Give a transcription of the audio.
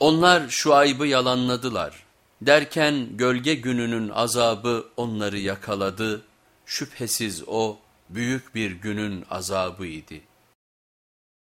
Onlar Şuayb'ı yalanladılar. Derken gölge gününün azabı onları yakaladı. Şüphesiz o büyük bir günün azabı idi.